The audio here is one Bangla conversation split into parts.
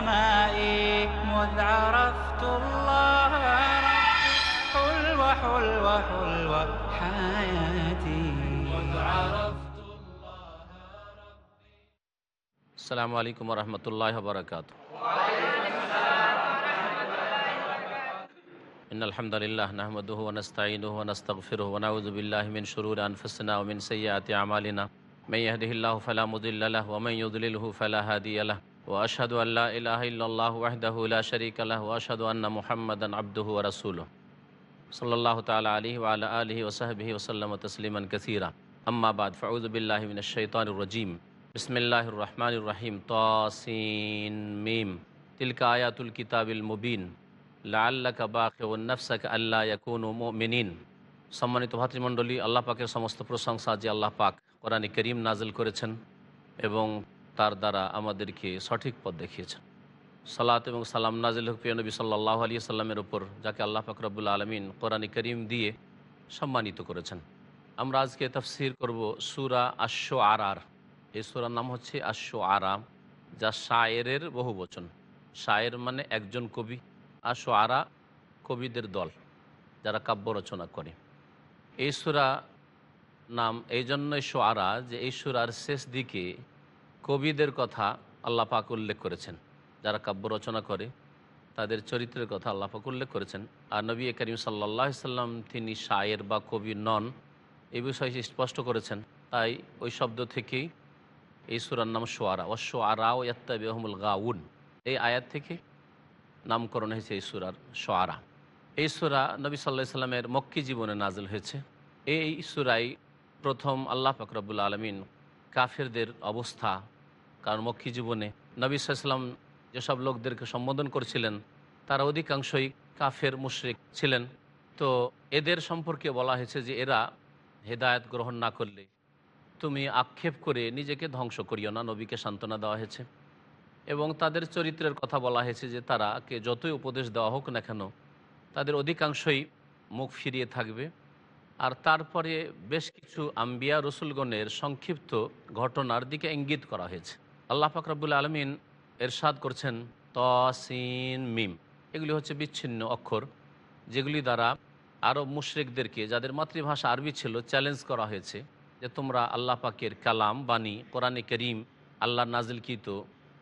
السماء مذ عرفت الله ربي حلوة حلوة حلوة حياتي. مذ عرفت السلام عليكم ورحمة الله وبركاته. إن الحمد لله نحمده ونستعينه ونستغفره ونعوذ بالله من شرور أنفسنا ومن سيئات أعمالنا. من يهده الله فلا مضل له ومن يضلله فلا هادي له. ওয়াশাদু আল্লাহ ইলাহ ইল্লাহ ওয়াহদাহু শরীক আল্লাহ ওয়াশাদু আন্না মুহাম্মাদান আব্দুহু ওয়া রাসূলুহু। সাল্লাল্লাহু তাআলা আলাইহি ওয়া আলা আলিহি ওয়া সাহবিহি ওয়া সাল্লাম তাসলিমান কাসীরা। আম্মা বাদ, ফাউযু বিল্লাহি মিনাশ শাইতানির রাজীম। বিসমিল্লাহির রহমানির রহিম। তাসিন, মিম। তিলকা আয়াতুল কিতাবিল মুবিন। লাআল্লাকা আল্লাহ নাফসাকা মিনিন সম্মানিত ভাতৃমণ্ডলী, আল্লাহ পাকের সমস্ত প্রশংসা যে আল্লাহ পাক কোরআনে করিম নাজিল করেছেন এবং তার দ্বারা আমাদেরকে সঠিক পথ দেখিয়েছেন। সালাত এবং সালাম নাজিল হক প্রিয় নবী সাল্লাহ আলী সাল্লামের ওপর যাকে আল্লাহ পাক রব্বুল আলমিন কোরআন করিম দিয়ে সম্মানিত করেছেন। আমরা আজকে তফসির করব সুরা আশ্ব আরার এই সুরার নাম হচ্ছে আশ্ব আরাম যা শায়েরের বহু বচন শায়ের মানে একজন কবি, আর সোয়ারা কবিদের দল, যারা কাব্য রচনা করে। এই সুরা নাম, এই জন্যই সোয়ারা যে এই সুরার শেষ দিকে কবিদের কথা আল্লাহ পাক উল্লেখ করেছেন। যারা কাব্য রচনা করে, তাদের চরিত্রের কথা আল্লাহ পাক উল্লেখ করেছেন। আর নবী করিম সাল্লাহ সাল্লাম তিনি শায়ের বা কবি নন, এই বিষয়ে স্পষ্ট করেছেন। তাই ওই শব্দ থেকেই এই সুরার নাম সোয়ারা অশ্ব আরা ও ইয়াত্তাবিহমুল গাউন। এই আয়াত থেকে নামকরণ হয়েছে এই সুরার সোয়ারা এই সুরা নবী সাল্লাহ সাল্লামের মক্কি জীবনে নাজল হয়েছে। এই সুরাই প্রথম আল্লাহ ফকরাবুল আলমিন কাফেরদের অবস্থা কারণ মক্কি জীবনে নবী সাল্লাম যেসব লোকদেরকে সম্বোধন করছিলেন, তারা অধিকাংশই কাফের মুশরিক ছিলেন। তো এদের সম্পর্কে বলা হয়েছে যে এরা হেদায়ত গ্রহণ না করলে তুমি আক্ষেপ করে নিজেকে ধ্বংস করিও না, নবীকে সান্ত্বনা দেওয়া হয়েছে। এবং তাদের চরিত্রের কথা বলা হয়েছে যে তারা কে যতই উপদেশ দেওয়া হোক না কেন, তাদের অধিকাংশই মুখ ফিরিয়ে থাকবে। আর তারপরে বেশ কিছু আম্বিয়া রসুলগণের সংক্ষিপ্ত ঘটনার দিকে ইঙ্গিত করা হয়েছে। আল্লাহ ফাকরাবুল আলমিন এরশাদ করছেন, তসিন মিম এগুলি হচ্ছে বিচ্ছিন্ন অক্ষর, যেগুলি দ্বারা আরব মুশরেকদেরকে, যাদের মাতৃভাষা আরবি ছিল চ্যালেঞ্জ করা হয়েছে যে তোমরা আল্লাহ পাকের কালাম, বাণী, কোরআনে করিম আল্লাহ নাজিলকৃত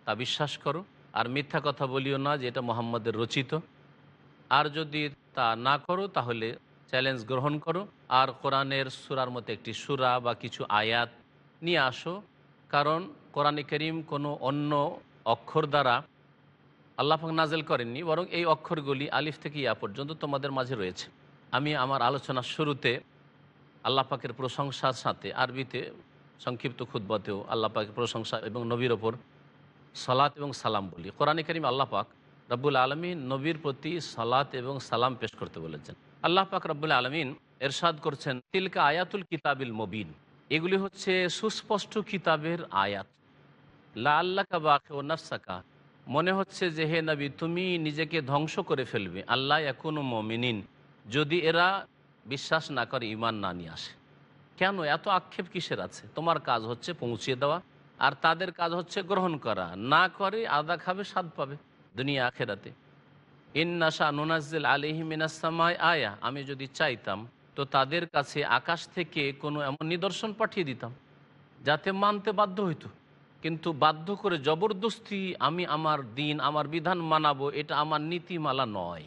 তা বিশ্বাস করো। আর মিথ্যা কথা বলিও না যে এটা মোহাম্মদের রচিত। আর যদি তা না করো, তাহলে চ্যালেঞ্জ গ্রহণ করো। আর কোরআনের সুরার মতো একটি সুরা বা কিছু আয়াত নিয়ে আসো। কারণ কোরআনে করিম কোনো অন্য অক্ষর দ্বারা আল্লাহাক নাজেল করেননি, বরং এই অক্ষরগুলি আলিফ থেকে ইয়া পর্যন্ত তোমাদের মাঝে রয়েছে। আমি আমার আলোচনার শুরুতে আল্লাহ পাকের প্রশংসার সাথে আরবিতে, সংক্ষিপ্ত খুদ্বতেও আল্লাহ পাকের প্রশংসা এবং নবীর ওপর সালাত এবং সালাম বলি। কোরআনে করিম আল্লাহ পাক রব্বুল আলমী নবীর প্রতি সালাত এবং সালাম পেশ করতে বলেছেন। আল্লাহ পাক রব্বুল আলমিন এরশাদ করছেন, তিলকা আয়াতুল কিতাবিল মবিন এগুলি হচ্ছে সুস্পষ্ট কিতাবের আয়াত। লা আল্লাকা বাকে ও নাফসাকা মনে হচ্ছে যে হে নবী, তুমি নিজেকে ধ্বংস করে ফেলবে। আল্লাহ এখনও মমিনিন যদি এরা বিশ্বাস না করে ইমান না নিয়ে আসে। কেন? এত আক্ষেপ কিসের আছে? তোমার কাজ হচ্ছে পৌঁছিয়ে দেওয়া, আর তাদের কাজ হচ্ছে গ্রহণ করা। না করে আদা খাবে, স্বাদ পাবে দুনিয়া আখেরাতে। ইন্নাশা নুনাজিল আলিহি মিনাসামায় আয়া, আমি যদি চাইতাম, তো তাদের কাছে আকাশ থেকে কোনো এমন নিদর্শন পাঠিয়ে দিতাম, যাতে মানতে বাধ্য হইতো। কিন্তু বাধ্য করে জবরদস্তি আমি আমার দিন, আমার বিধান মানাবো, এটা আমার নীতিমালা নয়।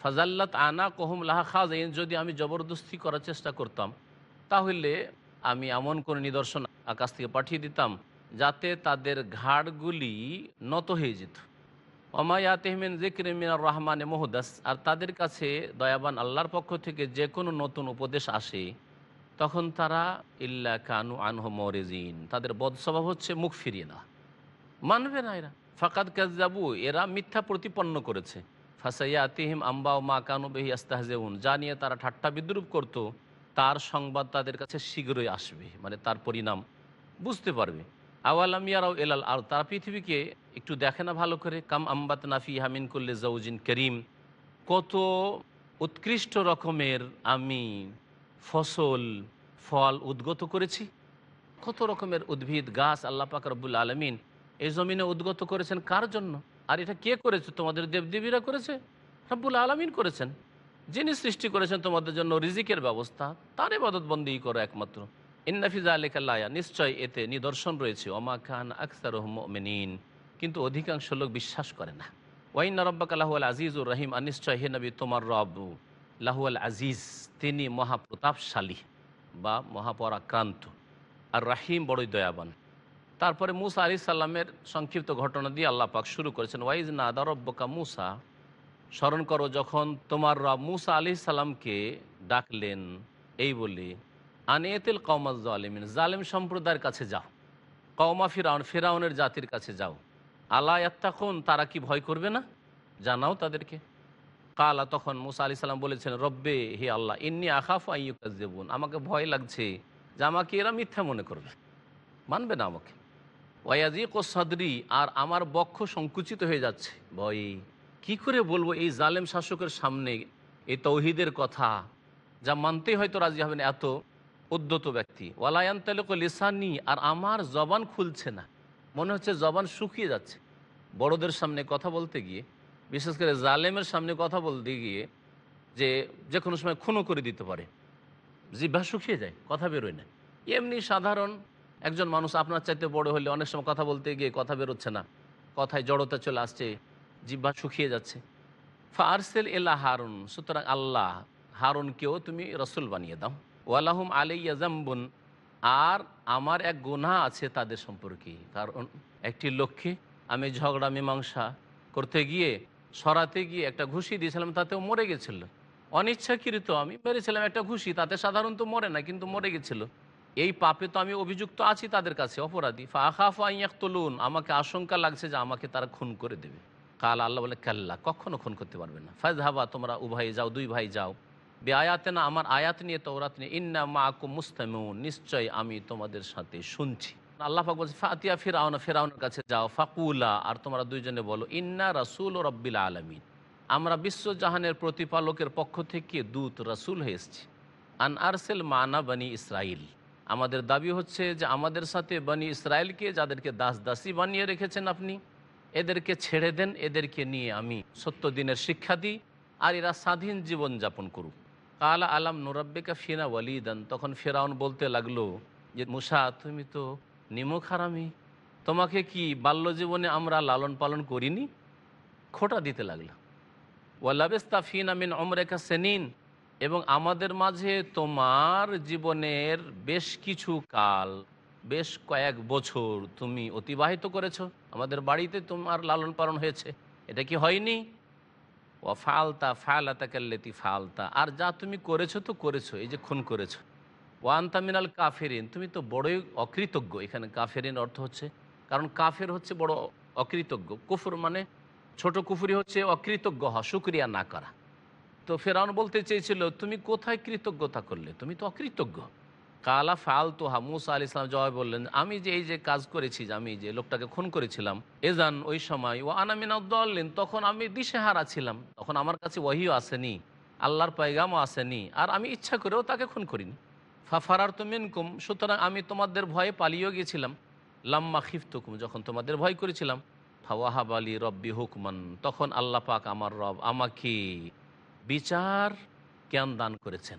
ফাজাল্লাত আনা কহম লাহা খাজাইন যদি আমি জবরদস্তি করার চেষ্টা করতাম, তাহলে আমি এমন কোনো নিদর্শন আকাশ থেকে পাঠিয়ে দিতাম, যাতে তাদের ঘাড়গুলি নত হয়ে যেত। অমায়া তেহমিন জিক্র মিনার রহমানে মোহদাস, আর তাদের কাছে দয়াবান আল্লাহর পক্ষ থেকে যে কোনো নতুন উপদেশ আসে, তখন তারা ইল্লা কানু আনহ মরেজিন, তাদের বদ স্বভাব হচ্ছে মুখ ফিরিয়ে না মানবে না এরা। ফাকাদ কাজাবু এরা মিথ্যা প্রতিপন্ন করেছে। ফাসাইয়া আতিহিম আম্বা ও মা কানু বেহি আস্তাহজেউন যা নিয়ে তারা ঠাট্টা বিদ্রুপ করত, তার সংবাদ তাদের কাছে শীঘ্রই আসবে মানে তার পরিণাম বুঝতে পারবে। আওয়ালাম ইয়ারাও এলাল আর তারা পৃথিবীকে একটু দেখে না ভালো করে। কাম আম্বাত নাফি হামিন করলে জৌজিন করিম। কত উৎকৃষ্ট রকমের আমি ফসল, ফল উদ্গত করেছি। কত রকমের উদ্ভিদ, গাছ আল্লাহ পাক রব্বুল আলমিন এই জমিনে উদ্গত করেছেন কার জন্য? আর এটা কে করেছে? তোমাদের দেবদেবীরা করেছে? রব্বুল আলমিন করেছেন। যিনি সৃষ্টি করেছেন তোমাদের জন্য রিজিকের ব্যবস্থা, তার ইবাদতবন্দি করো একমাত্র। ইন্নাফিজা নিশ্চয় এতে নিদর্শন রয়েছে। ওমা খান আকসার মেনিন কিন্তু অধিকাংশ লোক বিশ্বাস করে না। ওয়াইন রব্বাক লাহুয়াল আজিজুর রহিম। আর নিশ্চয় হে নবী, তোমার রব লাহুয়াল আজিজ তিনি মহাপ্রতাপশালী বা মহাপরাক্রান্ত। আর রাহিম বড়ই দয়াবান। তারপরে মুসা আলি সাল্লামের সংক্ষিপ্ত ঘটনা দিয়ে আল্লাহ পাক শুরু করেছেন ওয়াইজ না দারব্বকা মুসা? স্মরণ করো, যখন তোমার রব মুসা আলি সাল্লামকে ডাকলেন, এই বলে আনিয়েতিল কৌমাজ আলিমিন জালেম সম্প্রদায়ের কাছে যাও। কৌমা ফিরাউন, ফেরাউনের জাতির কাছে যাও। আল্লাহ তখন তারা কি ভয় করবে না? জানাও তাদেরকে। কালা, তখন মুসা আলি সাল্লাম বলেছেন, রব্বে হে আল্লাহ, ইন্নি আখাফ আইয়ুকাজ দেবুন আমাকে ভয় লাগছে যে আমাকে এরা মিথ্যা মনে করবে। মানবে না আমাকে। ওয়াজিক ও সাদরি, আর আমার বক্ষ সংকুচিত হয়ে যাচ্ছে। ভয়ে। কি করে বলব এই জালেম শাসকের সামনে এই তৌহিদের কথা? যা মানতেই হয়তো রাজি হবেন এত উদ্যত ব্যক্তি। ওয়ালায়ান তালুক লিসানি, আর আমার জবান খুলছে না। মনে হচ্ছে জবান শুকিয়ে যাচ্ছে। বড়দের সামনে কথা বলতে গিয়ে, বিশেষ করে জালেমের সামনে কথা বলতে গিয়ে, যে যে কোনো সময় খুনও করে দিতে পারে। জিভা শুকিয়ে যায়, কথা বেরোয় না। এমনি সাধারণ একজন মানুষ আপনার চাইতে বড় হলে অনেক সময় কথা বলতে গিয়ে কথা বেরোচ্ছে না। কথায় জড়তা চলে আসছে জিব্বা শুকিয়ে যাচ্ছে। ফারসেল এলা হারুন, সুতরাং আল্লাহ হারুনকেও তুমি রসুল বানিয়ে দাও। ওয়ালাহুম আলাইয়া জাম্বুন, আর আমার এক গুনাহ আছে তাদের সম্পর্কে। কারণ একটি লক্ষ্যে আমি ঝগড়া, মীমাংসা করতে গিয়ে, সরাতে গিয়ে একটা ঘুষি দিয়েছিলাম, তাতেও মরে গেছিল। অনিচ্ছাকৃত আমি মেরেছিলাম একটা ঘুষি, তাতে সাধারণত মরে না, কিন্তু মরে গেছিল। এই পাপে তো আমি অভিযুক্ত আছি তাদের কাছে, অপরাধী। ফাখাফ আইয়াক্তলুন আমাকে আশঙ্কা লাগছে যে আমাকে তারা খুন করে দেবে। কাল আল্লাহ বলে, কাল্লা, কখনো খুন করতে পারবে না। ফাজ হাবা তোমরা উভয় যাও, দুই ভাই যাও। বে আয়াতে না, আমার আয়াত নিয়ে তৌরাত নিয়ে, ইন্না মা আকু মুস্তামিউন নিশ্চয় আমি তোমাদের সাথে শুনছি। আল্লাহ পাক বলছে, ফাতিয়া ফিরাউন, ফেরাউনের কাছে যাও, ফাকুলা আর তোমরা দুইজনে বলো, ইন্না রাসুল ও রব্বিল আলমিন আমরা বিশ্বজাহানের প্রতিপালকের পক্ষ থেকে দূত রাসুল হয়ে এসেছি। আন আরসেল মানা বানি ইসরাইল আমাদের দাবি হচ্ছে যে আমাদের সাথে বানি ইসরায়েলকে যাদেরকে দাস দাসী বানিয়ে রেখেছেন আপনি, এদেরকে ছেড়ে দেন, এদেরকে নিয়ে আমি সত্য দিনের শিক্ষা দিই, আর এরা স্বাধীন জীবন যাপন করুক। কালা আলাম নুরাব্বিকা ফিনা ওয়ালিদান। তখন ফেরাউন বলতে লাগল, যে মুসা, তুমি তো নিমুখ হারামি তোমাকে কি বাল্য জীবনে আমরা লালন পালন করিনি? খোটা দিতে লাগল ওয়াল্লাবেস্তা ফিন আমিন অমরেখা সেনিন। এবং আমাদের মাঝে তোমার জীবনের বেশ কিছু কাল, বেশ কয়েক বছর তুমি অতিবাহিত করেছ। আমাদের বাড়িতে তোমার লালন পালন হয়েছে। এটা কি হয়নি? ও ফালতা ফালাতা কাল্লেতি ফালতা। আর যা তুমি করেছ তো করেছ, এই যে খুন করেছ। ওয়ান তামিনাল কাফেরিন, তুমি তো বড়ই অকৃতজ্ঞ। এখানে কাফেরিন অর্থ হচ্ছে, কারণ কাফের হচ্ছে বড় অকৃতজ্ঞ। কুফুর মানে ছোট কুফুরি হচ্ছে অকৃতজ্ঞ হওয়া, শুক্রিয়া না করা। তো ফেরাউন বলতে চেয়েছিল, তুমি কোথায় কৃতজ্ঞতা করলে? তুমি তো অকৃতজ্ঞ। কালা ফাল তোহা মুসা আলি ইসলাম জবাব বললেন, আমি যে এই যে কাজ করেছি আমি যে লোকটাকে খুন করেছিলাম, এজান ওই সময় ও আনামিনাউদ্দিন তখন আমি দিশেহারা ছিলাম। তখন আমার কাছে ওহিও আসেনি, আল্লাহর পায়গামও আসেনি, আর আমি ইচ্ছা করেও তাকে খুন করিনি। ফাফারার তো মিনকুম, সুতরাং আমি তোমাদের ভয়ে পালিয়েও গিয়েছিলাম লাম্মা খিফতুকুম, যখন তোমাদের ভয় করেছিলাম ফাওয়াহাব আলী রব্বি হুকমান, তখন আল্লাহ পাক আমার রব আমাকে বিচার জ্ঞান দান করেছেন।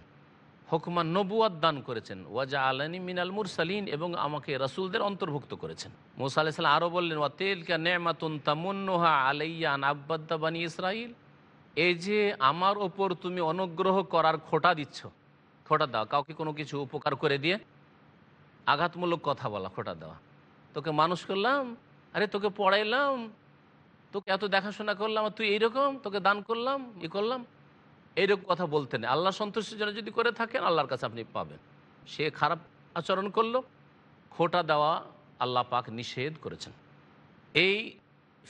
হুকমান নবুয়াদ দান করেছেন। ওয়াজা আলানি মিনাল মুরসালিন এবং আমাকে রাসুলদের অন্তর্ভুক্ত করেছেন। মুসা আলাইসাল্লাম আরও বললেন, ওয়া তেলকা নেমাতুন তামুন্নুহা আলাইয়ান আব্বাদ্দা বানি ইসরাইল এই যে আমার ওপর তুমি অনুগ্রহ করার খোটা দিচ্ছ, খোটা দাও, কাউকে কোনো কিছু উপকার করে দিয়ে আঘাতমূলক কথা বলা, খোটা দেওয়া। তোকে মানুষ করলাম, আরে তোকে পড়াইলাম, তোকে এত দেখাশোনা করলাম তুই এইরকম, তোকে দান করলাম ই করলাম। এইরকম কথা বলতে বলতেন আল্লাহ সন্তুষ্টির জন্য যদি করে থাকেন, আল্লাহর কাছে আপনি পাবেন। সে খারাপ আচরণ করল, খোটা দেওয়া আল্লাহ পাক নিষেধ করেছেন। এই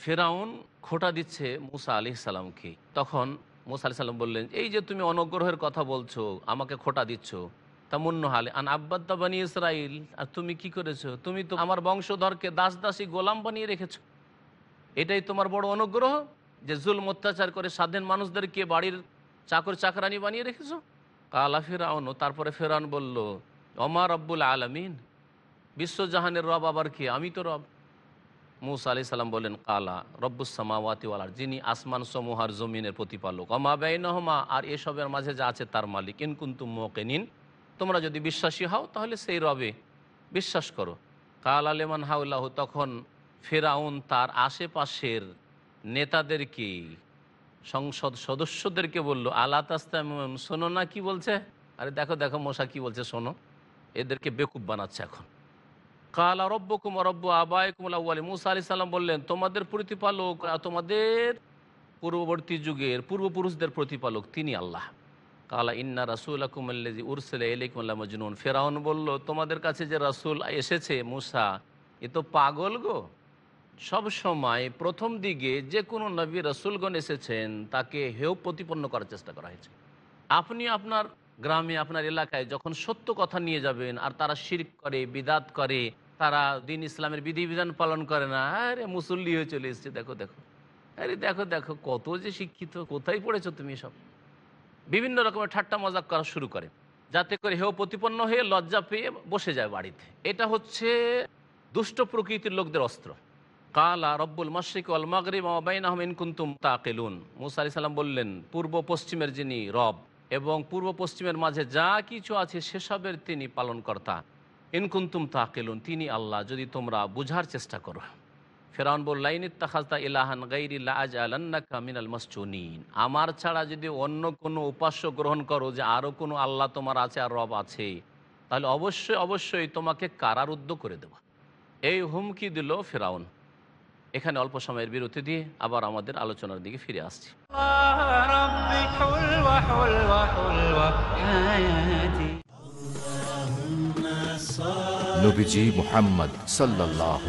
ফেরাউন খোটা দিচ্ছে মুসা আলি সাল্লামকে তখন মুসা আলি সাল্লাম বললেন, এই যে তুমি অনগ্রহের কথা বলছো, আমাকে খোটা দিচ্ছ। তা মুন্ন হালে আন আব্বাদ্দা বানি ইসরাইল আর তুমি কি করেছ? তুমি তো আমার বংশধরকে দাস দাসী গোলাম বানিয়ে রেখেছো। এটাই তোমার বড় অনুগ্রহ যে জুলম, অত্যাচার করে স্বাধীন মানুষদেরকে বাড়ির চাকর চাকরানি বানিয়ে রেখেছো? কালা ফেরাউন, তারপরে ফেরাউন বলল অমার রব্বুল আলমিন, বিশ্বজাহানের রব আবার কে? আমি তো রব। মুসা আলি সাল্লাম বললেন, কালা রব্বুসামাওয়াতিওয়ালার যিনি আসমান সমূহার জমিনের প্রতিপালক। অমা বেইনহমা, আর এসবের মাঝে যা আছে তার মালিক। ইনকুন্তুম মোকেনিন তোমরা যদি বিশ্বাসী হও, তাহলে সেই রবে বিশ্বাস করো। কাল আলেমান হাউল্লাহ তখন ফেরাউন তার আশেপাশের নেতাদেরকে সংসদ সদস্যদেরকে বলল আল্লাহ তাস্তামন শোনো না কি বলছে? আরে দেখো দেখো মশা কি বলছে, শোনো। এদেরকে বেকুব বানাচ্ছে এখন। কাল রব্বকুম রব্বু আবায়কুম আলী মুসা আলি সাল্লাম বললেন, তোমাদের প্রতিপালক তোমাদের পূর্ববর্তী যুগের পূর্বপুরুষদের প্রতিপালক তিনি আল্লাহ। কালা, ইন্না রাসুল আকুমাল্লাজি উরসেলে এলিকুল্লাহ মজনুন। ফেরাউন বলল, তোমাদের কাছে যে রাসুল এসেছে, মুসা, এ তো পাগল গো। সব সময় প্রথম দিকে যে কোনো নবী রসুলগণ এসেছেন, তাকে হেউ প্রতিপন্ন করার চেষ্টা করা হয়েছে। আপনি আপনার গ্রামে, আপনার এলাকায় যখন সত্য কথা নিয়ে যাবেন আর তারা শিরক করে, বিদাত করে, তারা দিন ইসলামের বিধিবিধান পালন করে না, আরে মুসল্লি হয়ে চলে এসছে, দেখো দেখো। আরে দেখো দেখো, কত যে শিক্ষিত, কোথায় পড়েছো তুমি সব বিভিন্ন রকমের ঠাট্টা মজাক করা শুরু করে, যাতে করে হেউ প্রতিপন্ন হয়ে লজ্জা পেয়ে বসে যায় বাড়িতে। এটা হচ্ছে দুষ্ট প্রকৃতির লোকদের অস্ত্র। কালা রব্বুল মশরিক আল মগরিব বাইন আহমিন কুন্তুম তাকেলুন। মুসা আলি সাল্লাম বললেন, পূর্ব পশ্চিমের যিনি রব এবং পূর্ব পশ্চিমের মাঝে যা কিছু আছে সেসবের তিনি পালনকর্তা। ইনকুন্তুম তাকেলুন, তিনি আল্লাহ, যদি তোমরা বুঝার চেষ্টা করো। ফেরাউন বললাইন ইত্তাখাজতা ইলাহান গাইরিল্লা আজ আলান্নাকা মিনাল মসচুনিন আমার ছাড়া যদি অন্য কোনো উপাস্য গ্রহণ করো যে আরও কোনো আল্লাহ তোমার আছে আর রব আছে, তাহলে অবশ্যই অবশ্যই তোমাকে কারারুদ্ধ করে দেব। এই হুমকি দিল ফেরাউন। এখানে অল্প সময়ের বিরতি দিয়ে আবার আমাদের আলোচনার দিকে ফিরে আসছি। মোহাম্মদ সাল্লাহ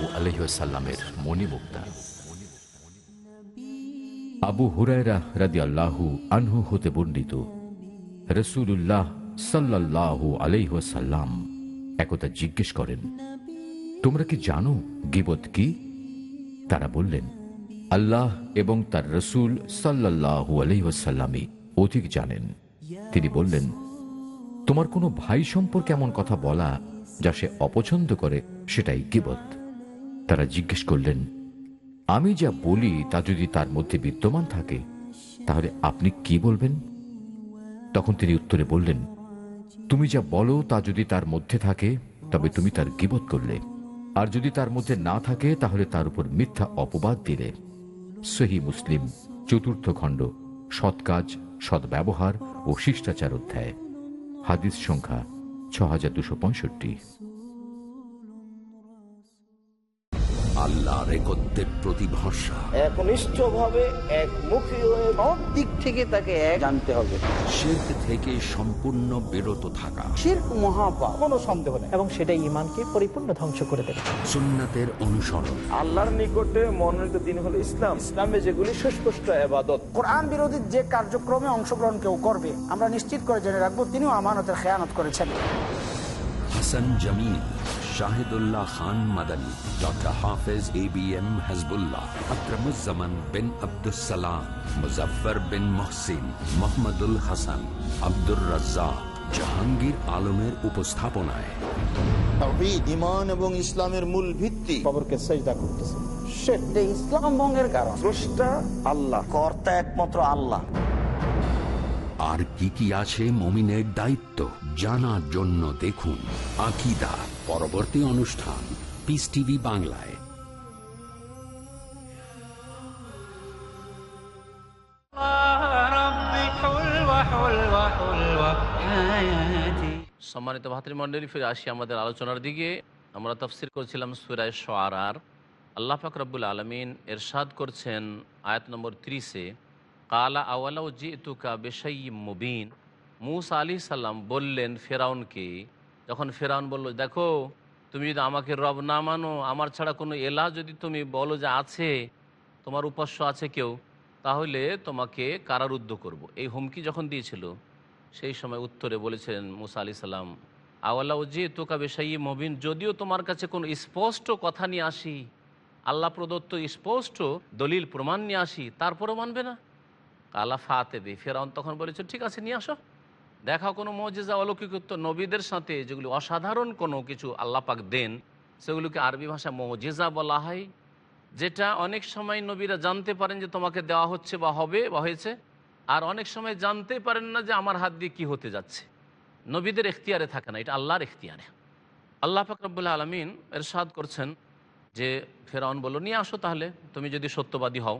আবু হুরায়রা রাদি আল্লাহু আনহু হতে বর্ণিত রসুল্লাহ সাল্লাহু আলহ্লাম একতা জিজ্ঞেস করেন, তোমরা কি জানো গিবত কি? তারা বললেন, আল্লাহ এবং তার রসুল সাল্লাল্লাহু আলহিহাসাল্লামই অধিক জানেন। তিনি বললেন, তোমার কোনো ভাই সম্পর্কে এমন কথা বলা যা সে অপছন্দ করে সেটাই গিবত। তারা জিজ্ঞেস করলেন, আমি যা বলি তা যদি তার মধ্যে বিদ্যমান থাকে, তাহলে আপনি কি বলবেন? তখন তিনি উত্তরে বললেন, তুমি যা বলো তা যদি তার মধ্যে থাকে, তবে তুমি তার গিবত করলে। আর যদি তার মধ্যে না থাকে, তাহলে তার উপর মিথ্যা অপবাদ দিলে। সহি মুসলিম, চতুর্থ খণ্ড, সৎ কাজ সদ্ব্যবহার ও শিষ্টাচার অধ্যায়। হাদিস সংখ্যা ছ হাজার দুশো পঁয়ষট্টি। আল্লাহর একত্রের প্রতি ভরসা একনিষ্ঠ ভাবে একমুখী হয়ে সব দিক থেকে তাকে এক জানতে হবে। থেকে সম্পূর্ণ বিরত থাকা। শির্ক মহাপা কোনো সন্দেহ নেই। এবং সেটা ইমানকে পরিপূর্ণ ধ্বংস করে দেবে। সুন্নাতের অনুসরণ। আল্লাহর নিকটে মনোনীত দিন হলো ইসলাম। ইসলামে যেগুলি সুস্পষ্ট কোরআন বিরোধী যে কার্যক্রমে অংশগ্রহণ কেউ করবে আমরা নিশ্চিত করে জেনে রাখব তিনিও আমানতের খেয়ানত করেছেন। Hasan Jamil. Shahidullah Khan Madani doctor Hafez A B M Hasbullah Akramuzzaman bin Abdussalam Muzaffar bin Mohsin Mohammadul Hasan Abdur Razzaque Jahangir আলমের উপস্থাপনায়। ইমান এবং ইসলামের মূল ভিত্তি। খবরকে সেজদা করতেছে। ইসলাম ভঙ্গের কারণ। স্রষ্টা আল্লাহ কর্তা একমাত্র আল্লাহ। আর কি কি আছে মমিনের দায়িত্ব জানার জন্য দেখুন আকিদা। পরবর্তী অনুষ্ঠান পিস টিভি বাংলায়। সম্মানিত ভাতৃমণ্ডলী, ফিরে আসি আমাদের আলোচনার দিকে। আমরা তফসির করছিলাম সুরায় সোয়ারার। আল্লাহ পাক আলমিন এরশাদ করছেন আয়াত নম্বর ত্রিশে, কালা আওয়ালাউ জি তুকা বেশাই মুবিন। মুসা আলি সাল্লাম বললেন ফেরাউনকে যখন ফেরাউন বলল, দেখো, তুমি যদি আমাকে রব না মানো, আমার ছাড়া কোনো এলা যদি তুমি বলো যে আছে, তোমার উপাস্য আছে কেউ, তাহলে তোমাকে কারারুদ্ধ করব। এই হুমকি যখন দিয়েছিল, সেই সময় উত্তরে বলেছেন মুসা আলি সাল্লাম আওয়াল্লা যে তোকা বেশাই মবিন, যদিও তোমার কাছে কোনো স্পষ্ট কথা নিয়ে আসি, আল্লাহ প্রদত্ত স্পষ্ট দলিল, প্রমাণ নিয়ে আসি, তারপরেও মানবে না কালা ফাতে দে ফেরাউন তখন বলেছে, ঠিক আছে, নিয়ে আসো দেখা কোনো মজেজা, অলৌকিকত্ব নবীদের সাথে যেগুলি অসাধারণ কোনো কিছু আল্লাহ পাক দেন, সেগুলোকে আরবি ভাষা মজেজা বলা হয়, যেটা অনেক সময় নবীরা জানতে পারেন যে তোমাকে দেওয়া হচ্ছে বা হবে বা হয়েছে, আর অনেক সময় জানতে পারেন না যে আমার হাত দিয়ে কী হতে যাচ্ছে। নবীদের এখতিয়ারে থাকে না, এটা আল্লাহর এখতিয়ারে। আল্লাহ ফাকরবুল্লা আলমিন এরশাদ করছেন যে, ফেরাউন বলল, নিয়ে আসো তাহলে, তুমি যদি সত্যবাদী হও।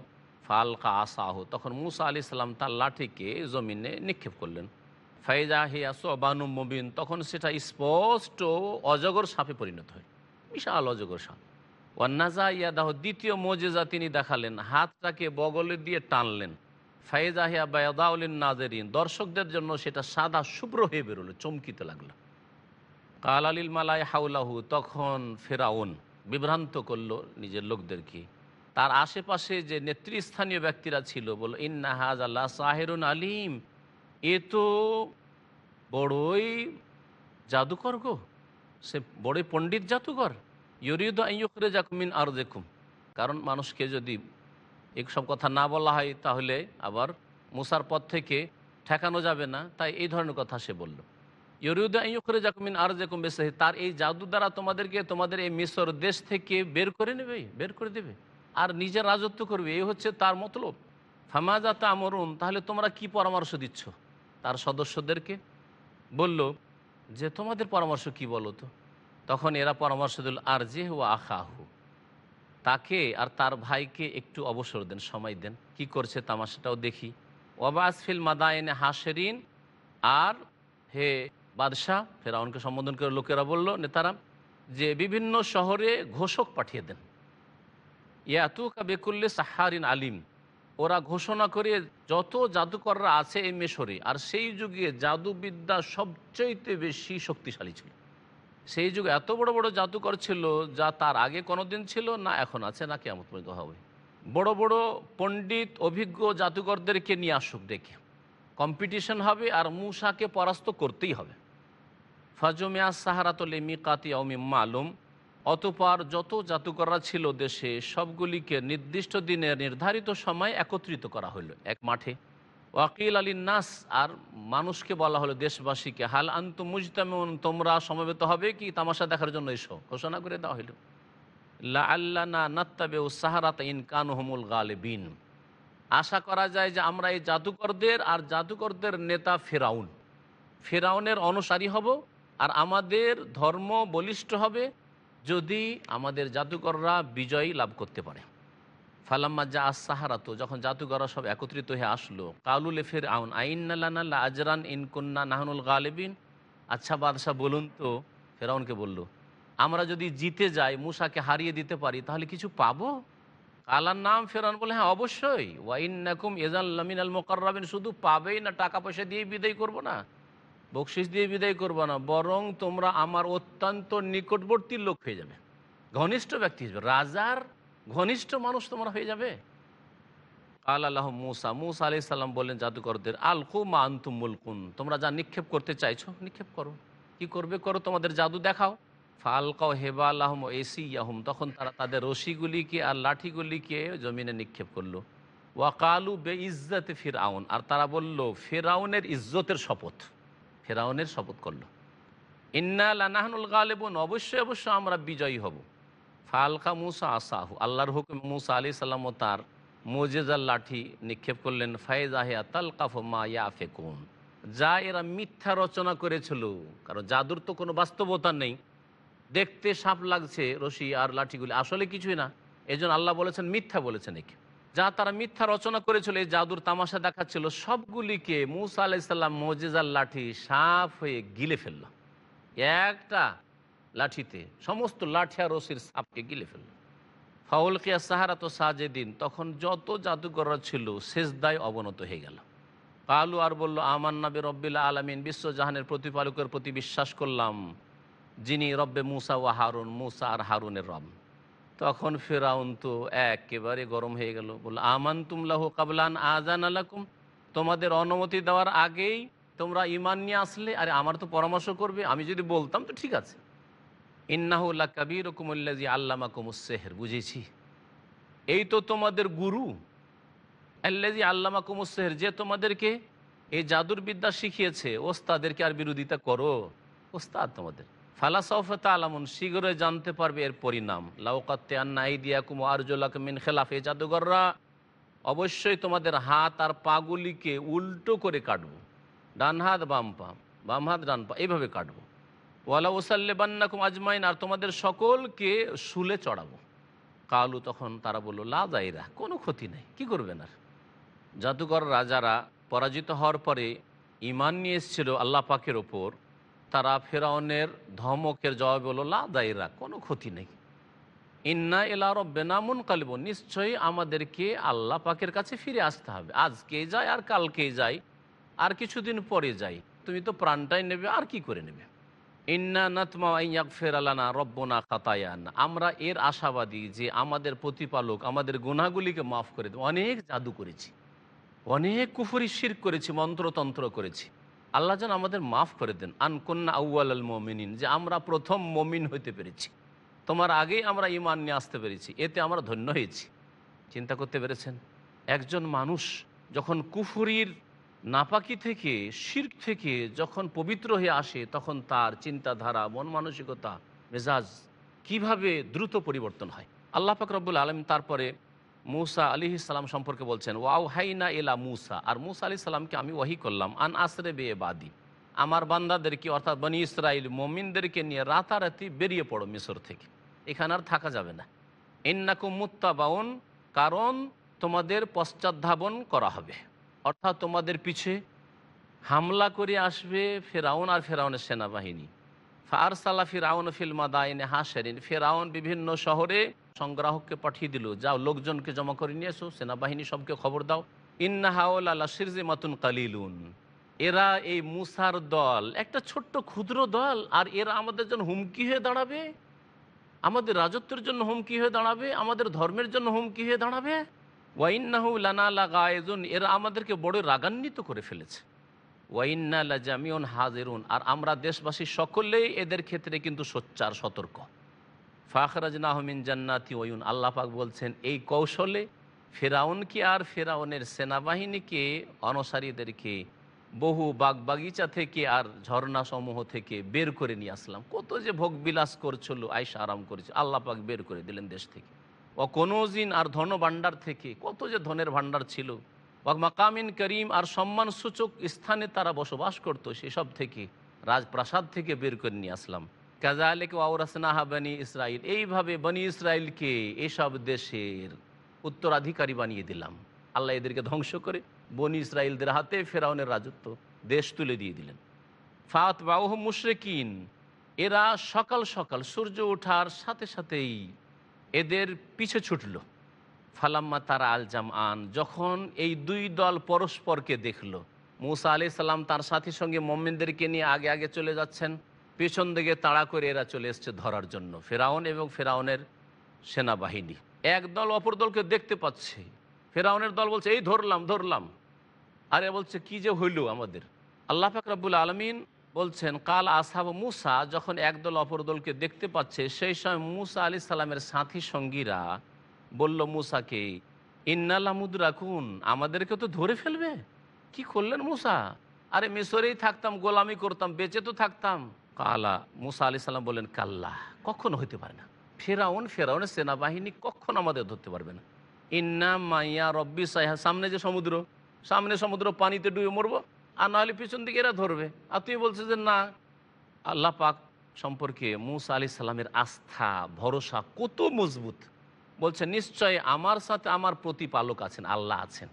ফালকা আসাহ, তখন মুসা আলি সাল্লাম তার লাঠিকে জমিনে নিক্ষেপ করলেন। ফাইজা মুবিন, তখন সেটা স্পষ্ট অজগর সাপে পরিণত হয়। বিশাল অজগর সাপ। ওয়ান্নাজা ইয়াদাহ, দ্বিতীয় মোজেজা তিনি দেখালেন, হাতটাকে বগলে দিয়ে টানলেন। ফাইজাহিয়া বায়দাউলিন নাজেরিন, দর্শকদের জন্য সেটা সাদা শুভ্র হয়ে বেরোলো, চমকিতে লাগল। কাল আলিল মালাই হাউলাহু, তখন ফেরাউন বিভ্রান্ত করল নিজের লোকদেরকে। তার আশেপাশে যে নেতৃস্থানীয় ব্যক্তিরা ছিল, বলল, ইন্না হাজ আল্লাহ সাহেরুন আলিম। এ তো বড়ই জাদুকর গো। সে বড়ই পণ্ডিত জাদুকর। ইউরিদ আইয়ুকরে জাকুমিন আর দেখুম কারণ মানুষকে যদি সব কথা না বলা হয়, তাহলে আবার মুসার পথ থেকে ঠেকানো যাবে না। তাই এই ধরনের কথা সে বলল। ইউরিউদ্দা ইউকরে জাকুমিন আর যেকুম বেসে তার এই জাদু দ্বারা তোমাদেরকে তোমাদের এই মিশর দেশ থেকে বের করে নেবে, বের করে দেবে। আর নিজের রাজত্ব করবে। এই হচ্ছে তার মতলব। ফামাজাতা আমরুন, তাহলে তোমরা কি পরামর্শ দিচ্ছ? তার সদস্যদেরকে বলল, যে তোমাদের পরামর্শ কি বলো তো? তখন এরা পরামর্শ দিল আর যে হু আখাহু। তাকে আর তার ভাইকে একটু অবসর দেন, সময় দেন। কি করছে তামাশাটাও দেখি। ওবাস ফিল মাদায়নে হাসেরিন আর হে বাদশাহ, ফেরাউনকে সম্বোধন করে লোকেরা বলল, নেতারা, যে বিভিন্ন শহরে ঘোষক পাঠিয়ে দেন। ইয়াতুকা বেকুল্লে সাহারিন আলিম। ওরা ঘোষণা করে যত জাদুকররা আছে এই মেশরে, আর সেই যুগে জাদুবিদ্যা সবচাইতে বেশি শক্তিশালী ছিল। সেই যুগে এত বড় বড় জাদুকর ছিল যা তার আগে কোনোদিন ছিল না, এখন আছে না কেমন পর্যন্ত হবে। বড় বড় পণ্ডিত, অভিজ্ঞ জাদুকরদেরকে নিয়ে আসুক, দেখে। কম্পিটিশন হবে আর মূষাকে পরাস্ত করতেই হবে। ফাজমিয়া সাহারাতলে মিকাতি অমি মালুম অতপর যত জাদুকররা ছিল দেশে, সবগুলিকে নির্দিষ্ট দিনে নির্ধারিত সময় একত্রিত করা হলো এক মাঠে, ওয়াকিল আলী নাস আর মানুষকে বলা হলো, দেশবাসীকে, হাল আন্ত মুজতামন তোমরা সমবেত হবে কি? তামাশা দেখার জন্য এসো। ঘোষণা করে দেওয়া হইল। লা আল্লাহ না নাত্তাবে ও সাহারাত ইন কানহমুল গালেবিন। আশা করা যায় যে আমরা এই জাদুকরদের আর জাদুকরদের নেতা ফেরাউন। ফেরাউনের অনুসারী হব, আর আমাদের ধর্ম বলিষ্ঠ হবে যদি আমাদের জাদুকররা বিজয়ী লাভ করতে পারে। ফালাম্মা যা সাহারাতো যখন জাদুকররা সব একত্রিত হয়ে আসলো কালুলে ফের আউন আইনাল্লা আজরান ইনকুন্না নাহনুল গালেবিন। আচ্ছা বাদশাহ, বলুন তো ফেরাউনকে বলল, আমরা যদি জিতে যাই, মুসাকে হারিয়ে দিতে পারি, তাহলে কিছু পাবো? আল্লাহর নাম ফেরান বলে হ্যাঁ অবশ্যই। ওয়াইন নাকুম এজাল্লামিন আল মোকাররাবিন, শুধু পাবেই না, টাকা পয়সা দিয়ে বিদায় করব না। বকশিস দিয়ে বিদায় করব না, বরং তোমরা আমার অত্যন্ত নিকটবর্তী লোক হয়ে যাবে। ঘনিষ্ঠ ব্যক্তি হিসেবে, রাজার ঘনিষ্ঠ মানুষ তোমরা হয়ে যাবে। আল আল্লাহ মুসা মুসা আলি সাল্লাম বললেন, জাদুকরদের আল মা আন্তুম মুলকুন, তোমরা যা নিক্ষেপ করতে চাইছো, নিক্ষেপ করো। কি করবে? করো, তোমাদের জাদু দেখাও। ফালকাও হেবা আল্লাহম এসি ইয়াহুম তখন তারা তাদের রশিগুলিকে আর লাঠিগুলিকে জমিনে নিক্ষেপ করল। ওয়াকালু বে ইজ্জতে ফিরাউন আর তারা বলল ফেরাউনের ইজ্জতের শপথ। ফেরাউনের শপথ করল। ইন্না লানাহনুল গালেবুন, অবশ্যই অবশ্যই আমরা বিজয়ী হব। ফালকা মুসা আসাহু, আল্লাহর হুকুম মুসা আলি সাল্লাম তার মোজেজার লাঠি নিক্ষেপ করলেন ফায়েজ আহিয়া তালকাফ মা ইয়া ফেকুন যা এরা মিথ্যা রচনা করেছিল, কারণ জাদুর তো কোনো বাস্তবতা নেই। দেখতে সাপ লাগছে রশি আর লাঠিগুলি, আসলে কিছুই না। এই আল্লাহ বলেছেন, মিথ্যা বলেছেন একে। যা তারা মিথ্যা রচনা করেছিল, এই জাদুর তামাশা দেখাচ্ছিল, সবগুলিকে মুসা আলাইসাল্লাম মোজেজার লাঠি সাফ হয়ে গিলে ফেলল। একটা লাঠিতে সমস্ত লাঠি আর রশির সাপকে গিলে ফেলল। ফাউল কিয়া সাহারা তো সাজেদিন, তখন যত জাদুকররা ছিল শেষদায় অবনত হয়ে গেল। কালু আর বলল আমান নবী রব্বিল্লা আলমিন বিশ্বজাহানের প্রতিপালকের প্রতি বিশ্বাস করলাম, যিনি রব্বে মুসা ও হারুন, মুসা আর হারুনের রব। তখন ফেরাউন তো একেবারে গরম হয়ে গেল। বলল আমান তুমলাহ কাবলান আজান আলাকুম তোমাদের অনুমতি দেওয়ার আগেই তোমরা ইমান নিয়ে আসলে, আরে আমার তো পরামর্শ করবে, আমি যদি বলতাম তো ঠিক আছে। ইন্নাহুল্লাহ কবির কুমুল্লাজি আল্লামা কুমুসেহের বুঝেছি। এই তো তোমাদের গুরু আল্লাজি আল্লামা কুমুসেহের যে তোমাদেরকে এই জাদুর বিদ্যা শিখিয়েছে, ওস্তাদেরকে আর বিরোধিতা করো। ওস্তাদ তোমাদের। ফালাসফতা আলামুন শীঘ্রই জানতে পারবে এর পরিণাম। লাউকাত্তে আন্না দিয়া কুম আরজোলাক মিন খেলাফ এ জাদুঘররা অবশ্যই তোমাদের হাত আর পাগুলিকে উল্টো করে কাটবো। ডান হাত, বাম পা, বাম হাত, ডান পা এইভাবে কাটবো। ওয়ালা ওসাল্লে বান্নাকুম আজমাইন, আর তোমাদের সকলকে শুলে চড়াবো। কালু, তখন তারা বলল, লা দায়রা কোনো ক্ষতি নেই, কি করবেন আর? জাদুঘর রাজারা পরাজিত হওয়ার পরে ইমান নিয়ে এসেছিল আল্লাহ পাকের ওপর তারা ফেরাউনের ধমকের জবাব বলল, লা দায়রা, কোনো ক্ষতি নেই। ইন্না এলা রব্বেনা মুন কালিব নিশ্চয়ই আমাদেরকে আল্লাহ পাকের কাছে ফিরে আসতে হবে। আজকে যাই আর কালকে যাই, আর কিছুদিন পরে যাই। তুমি তো প্রাণটাই নেবে, আর কি করে নেবে? ইন্না নাতমা ইয়াক ফেরালানা রব্বনা খাতায়ান। আমরা এর আশাবাদী যে আমাদের প্রতিপালক আমাদের গুনাহগুলিকে মাফ করে দেবে। অনেক জাদু করেছি। অনেক কুফুরি শির করেছি, মন্ত্রতন্ত্র করেছি। আল্লাহ যেন আমাদের মাফ করে দেন। আনকন্যা আউ্য়াল আল মমিনিন, যে আমরা প্রথম মমিন হইতে পেরেছি। তোমার আগেই আমরা ইমান নিয়ে আসতে পেরেছি, এতে আমরা ধন্য হয়েছি। চিন্তা করতে পেরেছেন? একজন মানুষ যখন কুফুরির নাপাকি থেকে, শির্ক থেকে যখন পবিত্র হয়ে আসে, তখন তার চিন্তাধারা, মন মানসিকতা, মেজাজ কীভাবে দ্রুত পরিবর্তন হয়? আল্লাহ পাক আলম তারপরে মুসা আলি ইসলাম সম্পর্কে বলছেন ওয়াও হাইনা এলা মুসা। আর মুসা আলি সাল্লামকে আমি ওয়াহি করলাম, আন আসরে বে বাদি আমার বান্দাদেরকে, অর্থাৎ বনি ইসরায়েল মমিনদেরকে নিয়ে রাতারাতি বেরিয়ে পড়ো মিশর থেকে। এখানে আর থাকা যাবে না। ইন্নাকুম মুত্তাবাউন, কারণ তোমাদের পশ্চাৎধাবন করা হবে। অর্থাৎ তোমাদের পিছে হামলা করে আসবে ফেরাউন আর ফেরাউনের সেনাবাহিনী। ফার সালা ফিরাউন ফিল মাদাইনে হাসেরিন ফেরাউন বিভিন্ন শহরে সংগ্রাহককে পাঠিয়ে দিল। যাও, লোকজনকে জমা করে নিয়ে এসো, সেনাবাহিনী সবকে খবর দাও। ইন্না হাওল আল্লাহ সিরজি মাতুন কালিলুন। এরা এই মুসার দল, একটা ছোট্ট ক্ষুদ্র দল, আর এরা আমাদের জন্য হুমকি হয়ে দাঁড়াবে? আমাদের রাজত্বের জন্য হুমকি হয়ে দাঁড়াবে? আমাদের ধর্মের জন্য হুমকি হয়ে দাঁড়াবে? ওয়াইন্নাহু লানা লাগায়জুন এরা আমাদেরকে বড় রাগান্বিত করে ফেলেছে। ওয়াইন্না জামিউন হাজিরুন। আর আমরা দেশবাসী সকলেই এদের ক্ষেত্রে কিন্তু সোচ্চার, সতর্ক। ফাখরাজ নাহমিন জান্নাতি ওয়ুন। আল্লাহ পাক বলছেন, এই কৌশলে ফেরাউনকে আর ফেরাউনের সেনাবাহিনীকে, অনসারীদেরকে, বহু বাগবাগিচা থেকে আর ঝর্ণা সমূহ থেকে বের করে নিয়ে আসলাম। কত যে ভোগ বিলাস করছিল আয়সা আরাম করেছে। আল্লাহ পাক বের করে দিলেন দেশ থেকে। ও কোনোজিন আর ধন ভাণ্ডার থেকে, কত যে ধনের ভাণ্ডার ছিল। ওয়াক মাকামিন করিম আর সম্মানসূচক স্থানে তারা বসবাস করতো, সেসব থেকে রাজপ্রাসাদ থেকে বের করে নিয়ে আসলাম। কাজা আলেকে ওয়াউরাসনাহা বনি ইসরায়েল এইভাবে বনি ইসরায়েলকে এসব দেশের উত্তরাধিকারী বানিয়ে দিলাম। আল্লাহ এদেরকে ধ্বংস করে বনি ইসরায়েলদের হাতে ফেরাউনের রাজত্ব দেশ তুলে দিয়ে দিলেন। ফাত বাউহ মুশরেকিন। এরা সকাল সকাল সূর্য ওঠার সাথে সাথেই এদের পিছে ছুটল। ফালাম্মা তারা আল জামান যখন এই দুই দল পরস্পরকে দেখল, মুসা আলি সাল্লাম তার সাথীর সঙ্গে মোমেনদেরকে নিয়ে আগে আগে চলে যাচ্ছেন। পেছন দিকে তাড়া করে এরা চলে এসছে ধরার জন্য, ফেরাউন এবং ফেরাউনের সেনাবাহিনী। এক দল অপর দলকে দেখতে পাচ্ছে। ফেরাউনের দল বলছে, এই ধরলাম ধরলাম। আরে বলছে, কি যে হইল আমাদের? আল্লাহ ফাকরাবুল আলমিন বলছেন, কাল আসাব মুসা, যখন একদল অপর দলকে দেখতে পাচ্ছে, সেই সময় মুসা আলি সাল্লামের সাথী সঙ্গীরা বলল মুসাকে ইন্নালামুদ রাখুন আমাদেরকে তো ধরে ফেলবে। কি করলেন মুসা? আরে মিশরেই থাকতাম, গোলামি করতাম, বেঁচে তো থাকতাম। কালা, মুসা আলি সাল্লাম বললেন, কাল্লা, কখনো হইতে পারে না। ফেরাউন, ফেরাউনের সেনাবাহিনী কখনো আমাদের ধরতে পারবে না। ইন্না মাইয়া রব্বি সাইহা, সামনে যে সমুদ্র, সামনে সমুদ্র পানিতে ডুবে মরবো, আর নাহলে পিছন দিকে এরা ধরবে। আর তুমি বলছো যে না। আল্লাহ পাক সম্পর্কে মুসা আলি সাল্লামের আস্থা, ভরসা কত মজবুত। বলছে নিশ্চয় আমার সাথে আমার প্রতিপালক আছেন, আল্লাহ আছেন।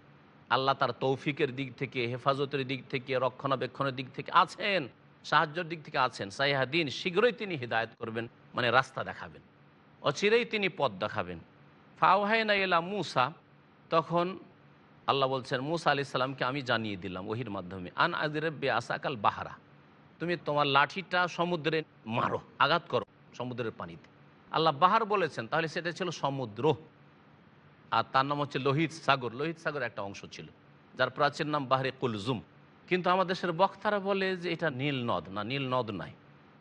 আল্লাহ তার তৌফিকের দিক থেকে, হেফাজতের দিক থেকে, রক্ষণাবেক্ষণের দিক থেকে আছেন। সাহায্যের দিক থেকে আছেন। সাইহাদিন শীঘ্রই তিনি হৃদায়ত করবেন মানে রাস্তা দেখাবেন। অচিরেই তিনি পথ দেখাবেন। ফাওহাইনা এলা মুসা, তখন আল্লাহ বলছেন, মুসা আলি সাল্লামকে আমি জানিয়ে দিলাম ওহির মাধ্যমে, আন আদিরব্বে আসাকাল বাহারা, তুমি তোমার লাঠিটা সমুদ্রে মারো, আঘাত করো সমুদ্রের পানিতে। আল্লাহ বাহার বলেছেন, তাহলে সেটা ছিল সমুদ্র। আর তার নাম হচ্ছে লোহিত সাগর। লোহিত সাগর একটা অংশ ছিল, যার প্রাচীন নাম বাহারে কুলজুম। কিন্তু আমাদের দেশের বক্তারা বলে যে এটা নীল নদ না, নীল নদ নাই।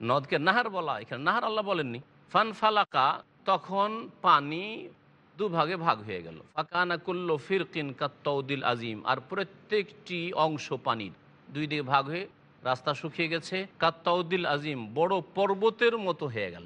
নদকে নাহার বলা এখানে নাহার আল্লাহ বলেননি। ফান ফালাকা, তখন পানি দুভাগে ভাগ হয়ে গেল। ফাকানা কুল্লো ফিরকিন কাত্তৌদিল আজিম। আর প্রত্যেকটি অংশ পানির দুই দিকে ভাগ হয়ে রাস্তা শুকিয়ে গেছে। কাত্তাউদ্দিল আজিম বড় পর্বতের মতো হয়ে গেল।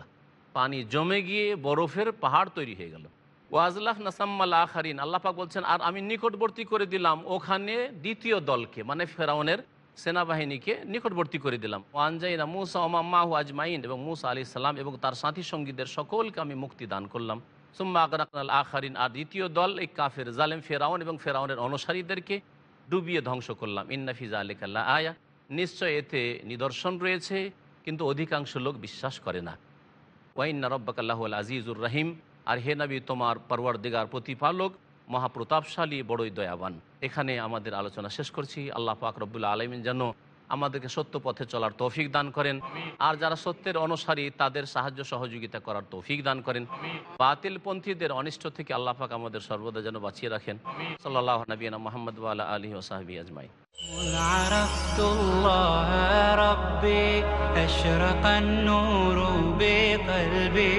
পানি জমে গিয়ে বরফের পাহাড় তৈরি হয়ে গেল। ওয়াজলাফ নাসাম্মাল আখারিন। আল্লাপাক বলছেন, আর আমি নিকটবর্তী করে দিলাম ওখানে দ্বিতীয় দলকে মানে ফেরাউনের সেনাবাহিনীকে নিকটবর্তী করে দিলাম। ওয়ানজাইনা মুসা ওমাম্মাহু আজমাইন, এবং মুসা আলি সাল্লাম এবং তার সাথী সঙ্গীদের সকলকে আমি মুক্তি দান করলাম। সুম্মা আকরাকাল আখারিন, আর দ্বিতীয় দল, এই কাফের জালেম ফেরাউন এবং ফেরাউনের অনুসারীদেরকে ডুবিয়ে ধ্বংস করলাম। ইন্নাফিজা আলিকাল্লা আয়া। নিশ্চয় এতে নিদর্শন রয়েছে, কিন্তু অধিকাংশ লোক বিশ্বাস করে না। ওয়াইন্না রব্বাকাল্লাহ আজিজুর রহিম। আর হে নবী তোমার পরওয়ার দিগার প্রতিপালক মহাপ্রতাপশালী বড়ই দয়াবান এখানে আমাদের আলোচনা শেষ করছি আল্লাহ পাক রব্বুল্লা আলমিন যেন আমাদেরকে সত্য পথে চলার তৌফিক দান করেন আর যারা সত্যের অনুসারী তাদের সাহায্য সহযোগিতা করার তৌফিক দান করেন বাতিল পন্থীদের অনিষ্ট থেকে আল্লাহ পাক আমাদের সর্বদা যেন বাঁচিয়ে রাখেন সাল্লাহ নবীনা মোহাম্মদ ওয়ালা আলী ওসাহাবি আজমাই مذ عرفت الله ربي أشرق النور بقلبي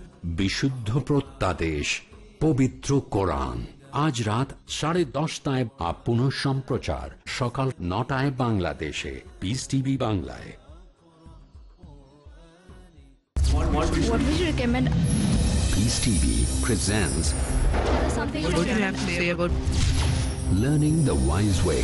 বিশুদ্ধ প্রত্যাদেশ পবিত্র কোরআন। আজ রাত সাড়ে দশটায় আপ পুনঃ সম্প্রচার সকাল নটায় বাংলাদেশে। পিস টিভি বাংলায়। What would you recommend? Peace TV presents Something What do you have to say about learning the wise way